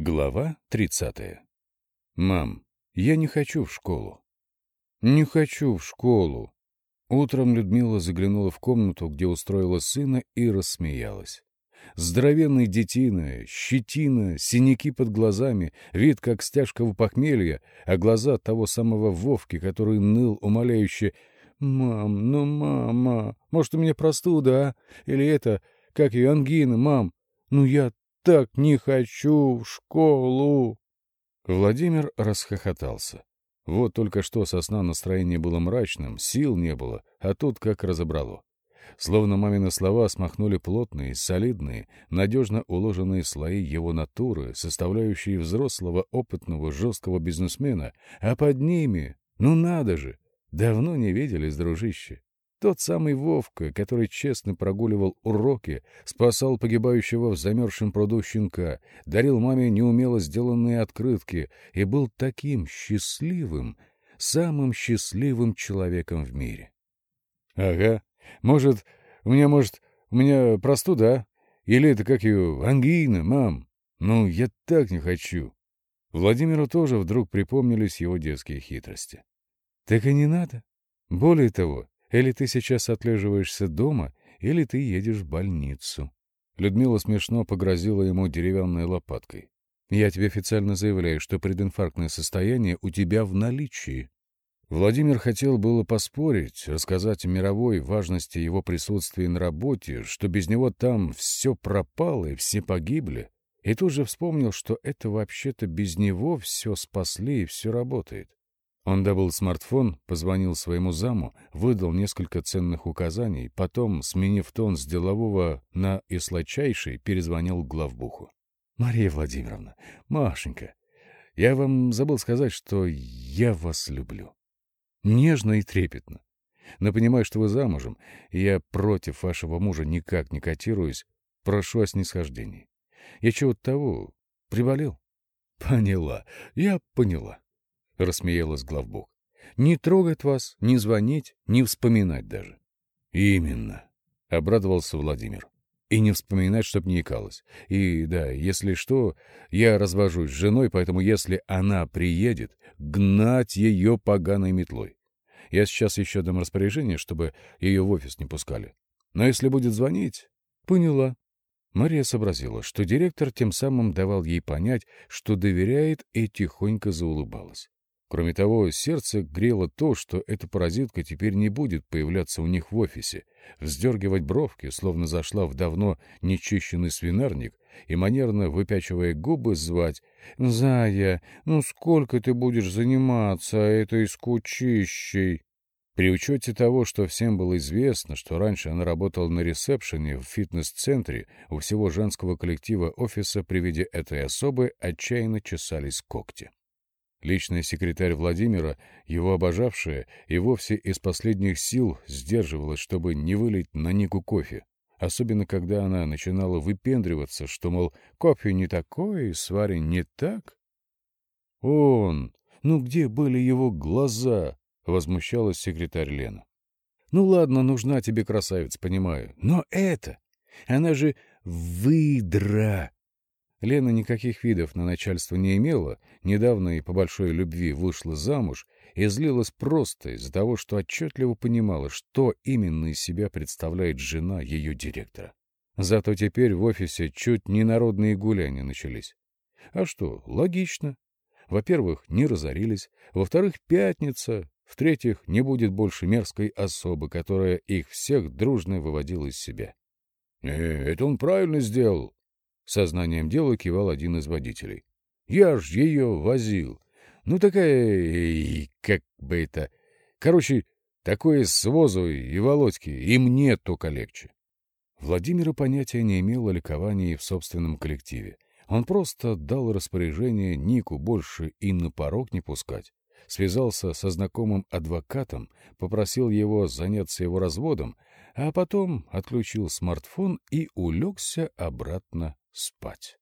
Глава 30. «Мам, я не хочу в школу». «Не хочу в школу». Утром Людмила заглянула в комнату, где устроила сына, и рассмеялась. Здоровенный детина, щетина, синяки под глазами, вид как стяжкого похмелья, а глаза того самого Вовки, который ныл умоляюще «Мам, ну мама, может, у меня простуда, а? Или это, как ее, ангина, мам? Ну я так не хочу в школу!» Владимир расхохотался. Вот только что со сна настроение было мрачным, сил не было, а тут как разобрало. Словно мамины слова смахнули плотные, солидные, надежно уложенные слои его натуры, составляющие взрослого, опытного, жесткого бизнесмена, а под ними, ну надо же, давно не виделись, дружище. Тот самый Вовка, который честно прогуливал уроки, спасал погибающего в замерзшем пруду щенка, дарил маме неумело сделанные открытки и был таким счастливым, самым счастливым человеком в мире. — Ага. Может, у меня, может, у меня простуда? Или это как ее, ангина, мам? Ну, я так не хочу. Владимиру тоже вдруг припомнились его детские хитрости. — Так и не надо. Более того, или ты сейчас отлеживаешься дома, или ты едешь в больницу. Людмила смешно погрозила ему деревянной лопаткой. Я тебе официально заявляю, что прединфарктное состояние у тебя в наличии. Владимир хотел было поспорить, рассказать о мировой важности его присутствия на работе, что без него там все пропало и все погибли, и тут же вспомнил, что это вообще-то без него все спасли и все работает. Он добыл смартфон, позвонил своему заму, выдал несколько ценных указаний, потом, сменив тон с делового на и сладчайший, перезвонил главбуху. — Мария Владимировна, Машенька, я вам забыл сказать, что я вас люблю. Нежно и трепетно. Но понимаю, что вы замужем, и я против вашего мужа никак не котируюсь. Прошу о снисхождении. Я чего-то того приболел? — Поняла, я поняла. — рассмеялась главбух. — Не трогать вас, не звонить, не вспоминать даже. — Именно, — обрадовался Владимир. — И не вспоминать, чтоб не икалось. И да, если что, я развожусь с женой, поэтому если она приедет, гнать ее поганой метлой. Я сейчас еще дам распоряжение, чтобы ее в офис не пускали. Но если будет звонить... — Поняла. Мария сообразила, что директор тем самым давал ей понять, что доверяет, и тихонько заулыбалась. Кроме того, сердце грело то, что эта паразитка теперь не будет появляться у них в офисе, вздергивать бровки, словно зашла в давно нечищенный свинарник, и манерно, выпячивая губы, звать «Зая, ну сколько ты будешь заниматься этой скучищей?» При учете того, что всем было известно, что раньше она работала на ресепшене в фитнес-центре, у всего женского коллектива офиса при виде этой особы отчаянно чесались когти. Личный секретарь Владимира, его обожавшая, и вовсе из последних сил сдерживалась, чтобы не вылить на Нику кофе. Особенно, когда она начинала выпендриваться, что, мол, кофе не такой, свари не так. «Он! Ну где были его глаза?» — возмущалась секретарь Лена. «Ну ладно, нужна тебе красавица, понимаю. Но это... Она же выдра!» Лена никаких видов на начальство не имела, недавно и по большой любви вышла замуж и злилась просто из-за того, что отчетливо понимала, что именно из себя представляет жена ее директора. Зато теперь в офисе чуть не народные гуляния начались. А что, логично. Во-первых, не разорились, во-вторых, пятница, в-третьих, не будет больше мерзкой особы, которая их всех дружно выводила из себя. «Э, это он правильно сделал», Сознанием дела кивал один из водителей. «Я ж ее возил. Ну, такая... как бы это... Короче, такое с возу и Володьки, и мне только легче». Владимира понятия не имел о ликовании в собственном коллективе. Он просто дал распоряжение Нику больше и на порог не пускать. Связался со знакомым адвокатом, попросил его заняться его разводом, а потом отключил смартфон и улегся обратно спать.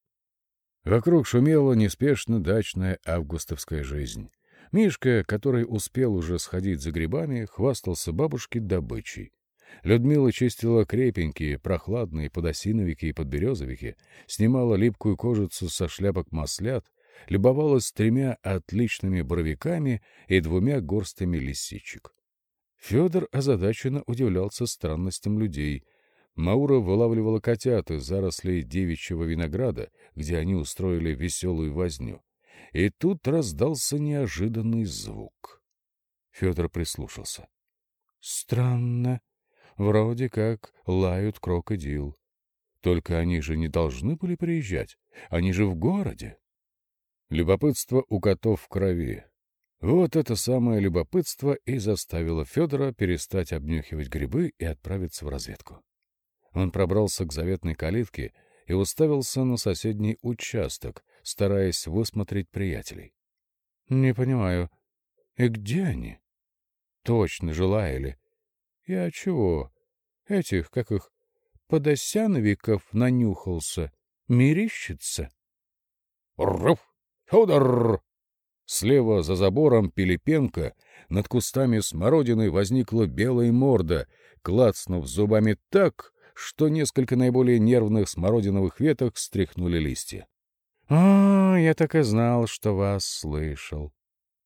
Вокруг шумела неспешно дачная августовская жизнь. Мишка, который успел уже сходить за грибами, хвастался бабушке добычей. Людмила чистила крепенькие, прохладные подосиновики и подберезовики, снимала липкую кожицу со шляпок маслят, любовалась тремя отличными боровиками и двумя горстями лисичек. Федор озадаченно удивлялся странностям людей. Маура вылавливала котят из зарослей девичьего винограда, где они устроили веселую возню. И тут раздался неожиданный звук. Федор прислушался. — Странно. Вроде как лают крокодил. Только они же не должны были приезжать. Они же в городе. Любопытство у котов в крови. Вот это самое любопытство и заставило Федора перестать обнюхивать грибы и отправиться в разведку. Он пробрался к заветной калитке и уставился на соседний участок, стараясь высмотреть приятелей. — Не понимаю, и где они? Точно желаяли. Я чего? Этих, как их, подосяновиков нанюхался. Мерещится? — Рф! Федор! Слева за забором Пилипенко над кустами смородины возникла белая морда, клацнув зубами так, что несколько наиболее нервных смородиновых веток стряхнули листья. — А, я так и знал, что вас слышал.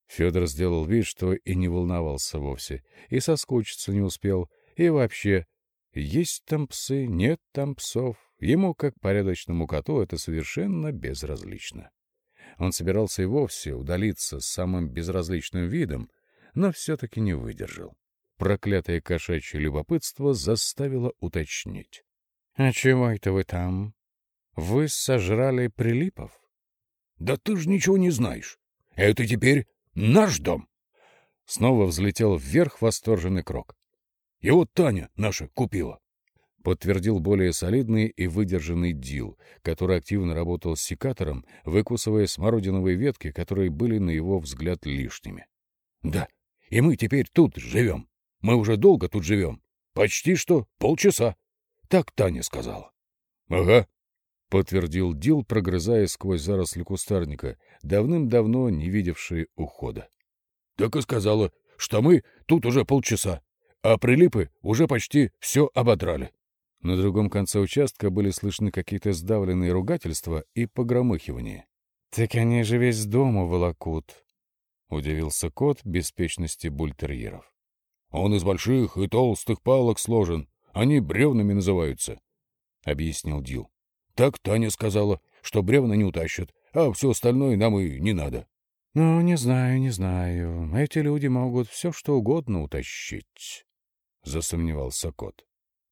Федор сделал вид, что и не волновался вовсе, и соскучиться не успел, и вообще, есть там псы, нет там псов, ему, как порядочному коту, это совершенно безразлично. Он собирался и вовсе удалиться с самым безразличным видом, но все-таки не выдержал. Проклятое кошачье любопытство заставило уточнить. — А чего это вы там? Вы сожрали прилипов? — Да ты ж ничего не знаешь. Это теперь наш дом. Снова взлетел вверх восторженный крок. Его Таня наша купила подтвердил более солидный и выдержанный Дил, который активно работал с секатором, выкусывая смородиновые ветки, которые были, на его взгляд, лишними. — Да, и мы теперь тут живем. Мы уже долго тут живем. Почти что полчаса. Так Таня сказала. — Ага, — подтвердил Дил, прогрызая сквозь заросли кустарника, давным-давно не видевшие ухода. — Так и сказала, что мы тут уже полчаса, а прилипы уже почти все ободрали. На другом конце участка были слышны какие-то сдавленные ругательства и погромыхивания. — Так они же весь дом уволокут, — удивился кот беспечности бультерьеров. — Он из больших и толстых палок сложен. Они бревнами называются, — объяснил Дил. — Так Таня сказала, что бревна не утащат, а все остальное нам и не надо. — Ну, не знаю, не знаю. Эти люди могут все что угодно утащить, — засомневался кот.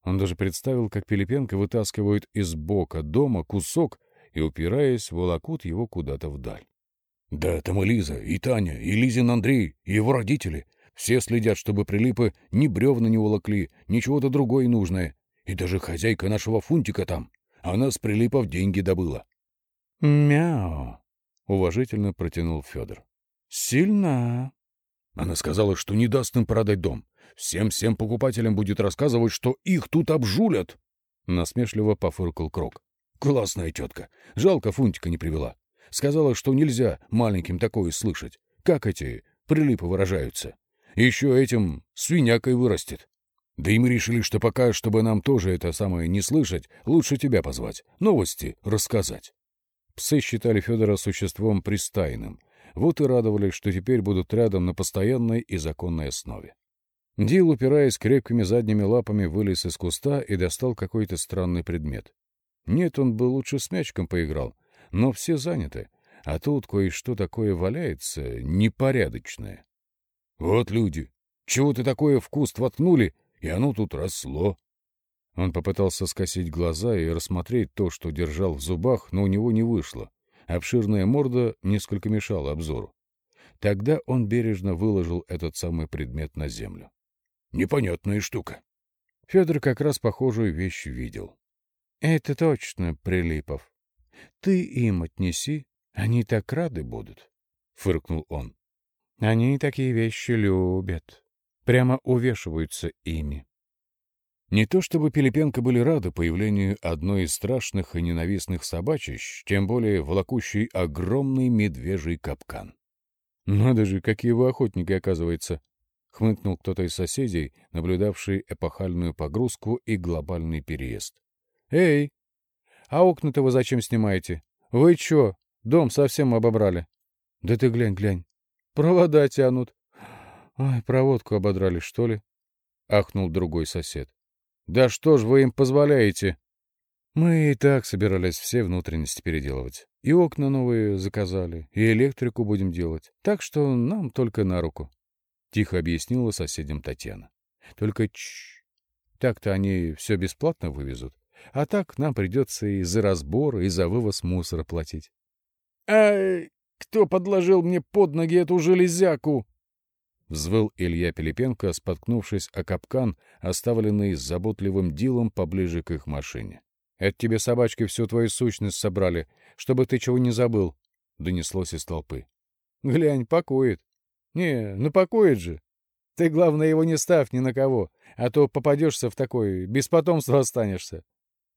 Он даже представил, как Пилипенко вытаскивают из бока дома кусок и, упираясь, волокут его куда-то вдаль. — Да, там и Лиза, и Таня, и Лизин Андрей, и его родители. Все следят, чтобы прилипы ни бревна не волокли, ни чего-то другое нужное. И даже хозяйка нашего фунтика там. Она с прилипов деньги добыла. — Мяу! — уважительно протянул Федор. — Сильна. Она сказала, что не даст им продать дом. Всем-всем покупателям будет рассказывать, что их тут обжулят. Насмешливо пофыркал Крок. Классная тетка. Жалко, Фунтика не привела. Сказала, что нельзя маленьким такое слышать. Как эти прилипы выражаются. Еще этим свинякой вырастет. Да и мы решили, что пока, чтобы нам тоже это самое не слышать, лучше тебя позвать, новости рассказать. Псы считали Федора существом пристайным. Вот и радовались, что теперь будут рядом на постоянной и законной основе. Дил, упираясь крепкими задними лапами, вылез из куста и достал какой-то странный предмет. Нет, он бы лучше с мячиком поиграл, но все заняты, а тут кое-что такое валяется непорядочное. Вот люди, чего ты такое в куст воткнули, и оно тут росло. Он попытался скосить глаза и рассмотреть то, что держал в зубах, но у него не вышло. Обширная морда несколько мешала обзору. Тогда он бережно выложил этот самый предмет на землю. Непонятная штука. Федор как раз похожую вещь видел. — Это точно, Прилипов. Ты им отнеси, они так рады будут, — фыркнул он. — Они такие вещи любят. Прямо увешиваются ими. Не то чтобы Пилипенко были рады появлению одной из страшных и ненавистных собачищ, тем более волокущей огромный медвежий капкан. Надо же, какие вы охотники, оказывается, — хмыкнул кто-то из соседей, наблюдавший эпохальную погрузку и глобальный переезд. «Эй, а окна-то вы зачем снимаете? Вы чё, дом совсем обобрали?» «Да ты глянь, глянь, провода тянут». «Ай, проводку ободрали, что ли?» — ахнул другой сосед. «Да что ж вы им позволяете?» Мы и так собирались все внутренности переделывать. И окна новые заказали, и электрику будем делать. Так что нам только на руку. Тихо объяснила соседям Татьяна. Только чш. Так-то они все бесплатно вывезут. А так нам придется и за разбор, и за вывоз мусора платить. — Ай, кто подложил мне под ноги эту железяку? Взвыл Илья Пилипенко, споткнувшись о капкан, оставленный заботливым Дилом поближе к их машине. Это тебе собачки всю твою сущность собрали, чтобы ты чего не забыл, — донеслось из толпы. — Глянь, покоит. — Не, ну покоит же. Ты, главное, его не ставь ни на кого, а то попадешься в такой, без потомства останешься.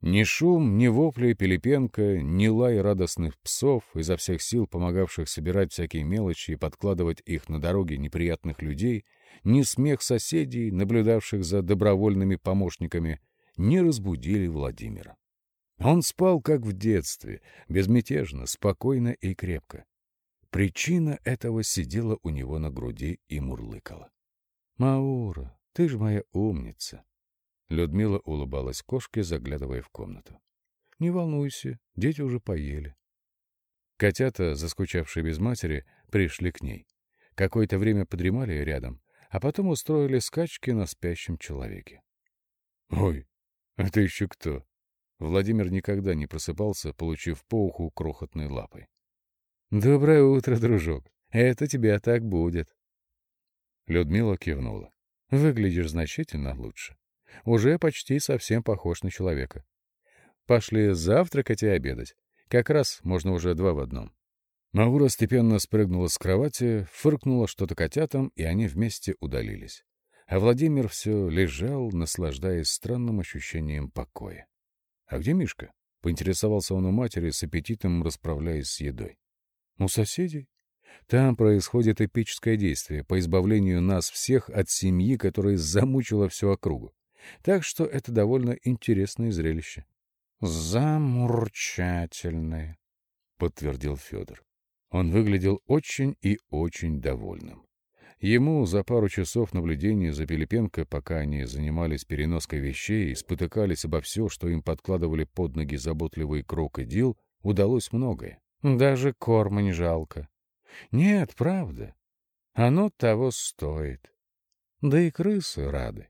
Ни шум, ни вопли Пилипенко, ни лай радостных псов, изо всех сил помогавших собирать всякие мелочи и подкладывать их на дороге неприятных людей, ни смех соседей, наблюдавших за добровольными помощниками, не разбудили Владимира. Он спал, как в детстве, безмятежно, спокойно и крепко. Причина этого сидела у него на груди и мурлыкала. — Маура, ты ж моя умница! Людмила улыбалась кошке, заглядывая в комнату. — Не волнуйся, дети уже поели. Котята, заскучавшие без матери, пришли к ней. Какое-то время подремали рядом, а потом устроили скачки на спящем человеке. — Ой, это еще кто? Владимир никогда не просыпался, получив по уху крохотной лапой. «Доброе утро, дружок. Это тебе так будет». Людмила кивнула. «Выглядишь значительно лучше. Уже почти совсем похож на человека. Пошли завтракать и обедать. Как раз можно уже два в одном». Маура степенно спрыгнула с кровати, фыркнула что-то котятам, и они вместе удалились. А Владимир все лежал, наслаждаясь странным ощущением покоя. «А где Мишка?» — поинтересовался он у матери, с аппетитом расправляясь с едой. «У соседей. Там происходит эпическое действие по избавлению нас всех от семьи, которая замучила всю округу. Так что это довольно интересное зрелище». «Замурчательное», — подтвердил Федор. Он выглядел очень и очень довольным. Ему за пару часов наблюдения за Пилипенко, пока они занимались переноской вещей и спотыкались обо все, что им подкладывали под ноги заботливый Крок и Дил, удалось многое. Даже корма не жалко. Нет, правда. Оно того стоит. Да и крысы рады.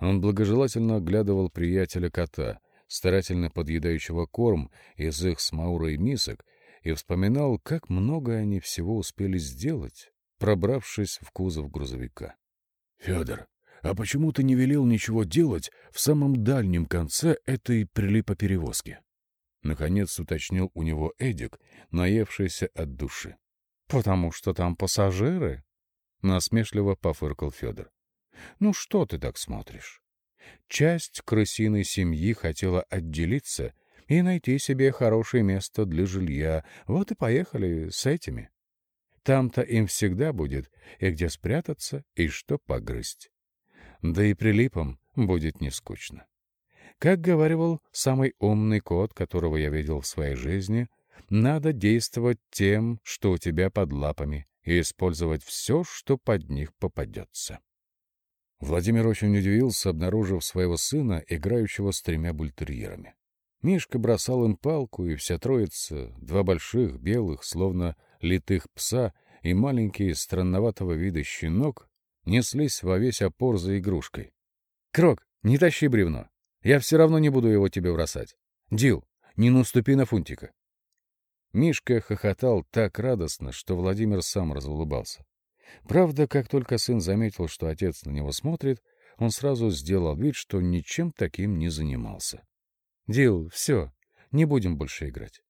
Он благожелательно оглядывал приятеля кота, старательно подъедающего корм из их с Маурой мисок, и вспоминал, как много они всего успели сделать, пробравшись в кузов грузовика. — Федор, а почему ты не велел ничего делать в самом дальнем конце этой прилипоперевозки? Наконец уточнил у него Эдик, наевшийся от души. — Потому что там пассажиры? — насмешливо пофыркал Федор. — Ну что ты так смотришь? Часть крысиной семьи хотела отделиться и найти себе хорошее место для жилья. Вот и поехали с этими. Там-то им всегда будет и где спрятаться, и что погрызть. Да и прилипам будет не скучно. Как говаривал самый умный кот, которого я видел в своей жизни, надо действовать тем, что у тебя под лапами, и использовать все, что под них попадется. Владимир очень удивился, обнаружив своего сына, играющего с тремя бультерьерами. Мишка бросал им палку, и вся троица, два больших, белых, словно литых пса и маленький, странноватого вида щенок, неслись во весь опор за игрушкой. — Крок, не тащи бревно. Я все равно не буду его тебе бросать. Дил, не наступи на фунтика. Мишка хохотал так радостно, что Владимир сам разулыбался. Правда, как только сын заметил, что отец на него смотрит, он сразу сделал вид, что ничем таким не занимался. — Дил, все, не будем больше играть.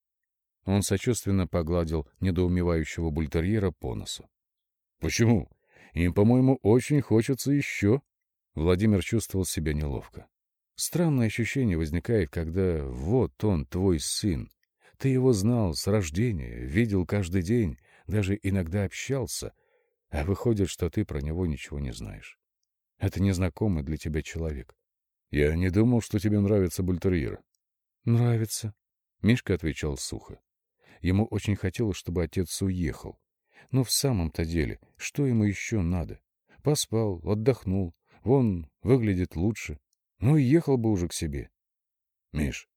Он сочувственно погладил недоумевающего бультерьера по носу. — Почему? Им, по-моему, очень хочется еще. Владимир чувствовал себя неловко. Странное ощущение возникает, когда вот он, твой сын. Ты его знал с рождения, видел каждый день, даже иногда общался. А выходит, что ты про него ничего не знаешь. Это незнакомый для тебя человек. Я не думал, что тебе нравится бультерьер. Нравится. Мишка отвечал сухо. Ему очень хотелось, чтобы отец уехал. Но в самом-то деле, что ему еще надо? Поспал, отдохнул, вон, выглядит лучше. Ну и ехал бы уже к себе. Миш,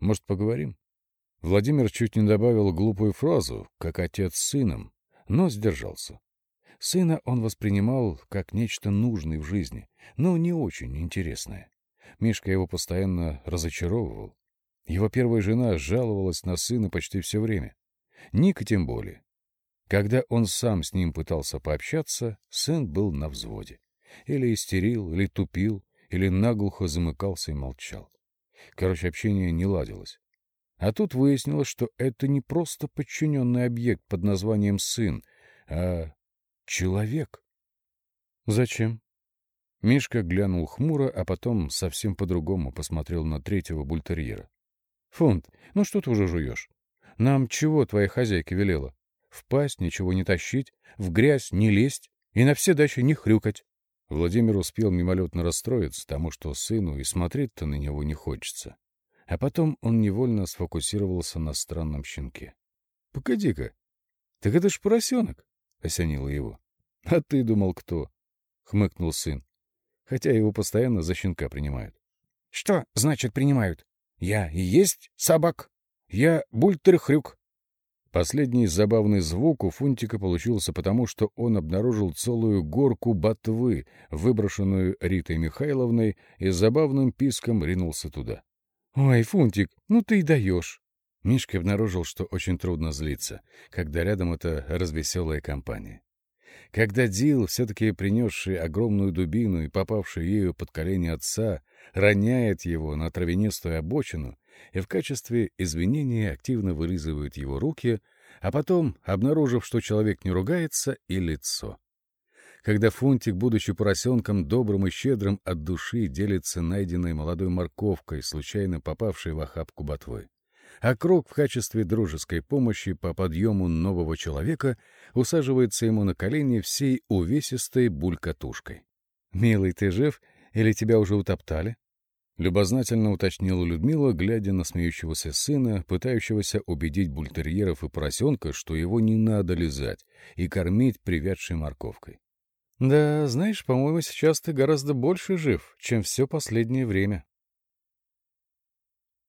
может, поговорим? Владимир чуть не добавил глупую фразу, как отец с сыном, но сдержался. Сына он воспринимал как нечто нужное в жизни, но не очень интересное. Мишка его постоянно разочаровывал. Его первая жена жаловалась на сына почти все время. Ника тем более. Когда он сам с ним пытался пообщаться, сын был на взводе. Или истерил, или тупил, или наглухо замыкался и молчал. Короче, общение не ладилось. А тут выяснилось, что это не просто подчиненный объект под названием «сын», а человек. Зачем? Мишка глянул хмуро, а потом совсем по-другому посмотрел на третьего бультерьера. Фунт, ну что ты уже жуешь? Нам чего твоя хозяйка велела? В пасть ничего не тащить, в грязь не лезть и на все дачи не хрюкать. Владимир успел мимолетно расстроиться тому, что сыну и смотреть-то на него не хочется. А потом он невольно сфокусировался на странном щенке. — Погоди-ка, так это ж поросенок! — осенило его. — А ты думал, кто? — хмыкнул сын. Хотя его постоянно за щенка принимают. — Что значит принимают? Я и есть собак. Я бультер-хрюк. Последний забавный звук у Фунтика получился потому, что он обнаружил целую горку ботвы, выброшенную Ритой Михайловной, и забавным писком ринулся туда. «Ой, Фунтик, ну ты и даешь!» Мишка обнаружил, что очень трудно злиться, когда рядом эта развеселая компания. Когда Дил, все-таки принесший огромную дубину и попавший ею под колени отца, роняет его на травянистую обочину и в качестве извинения активно вылизывает его руки, а потом, обнаружив, что человек не ругается, и лицо. Когда Фунтик, будучи поросенком добрым и щедрым от души, делится найденной молодой морковкой, случайно попавшей в охапку ботвы а Крок в качестве дружеской помощи по подъему нового человека усаживается ему на колени всей увесистой булькатушкой. «Милый, ты жив или тебя уже утоптали?» Любознательно уточнила Людмила, глядя на смеющегося сына, пытающегося убедить бультерьеров и поросенка, что его не надо лизать и кормить привядшей морковкой. «Да, знаешь, по-моему, сейчас ты гораздо больше жив, чем все последнее время»,